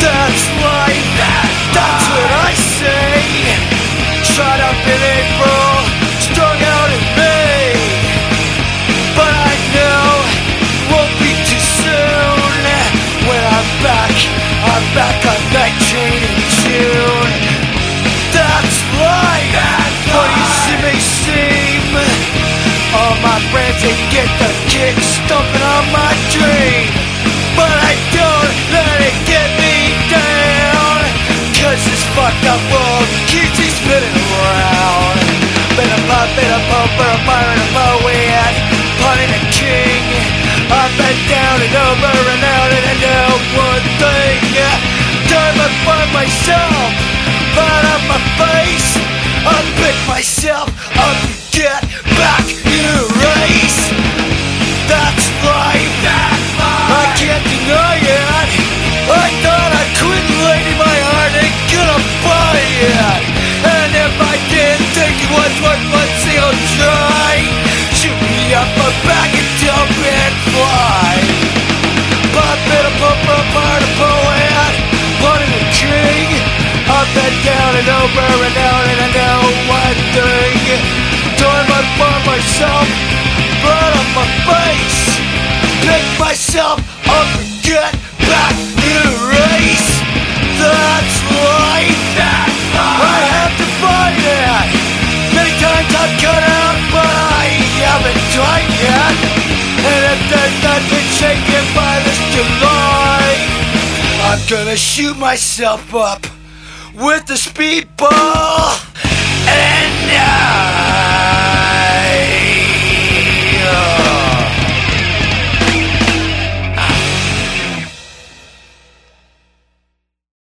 That's life, that's they get the kick stomping on my dream. But I don't let it get me down Cause this fucked up world back and and fly pump of the I've been down and over and out and I know one thing Time I find myself Blood on my face Pick myself up and get that I can take it by this July. I'm gonna shoot myself up with the speedball and now.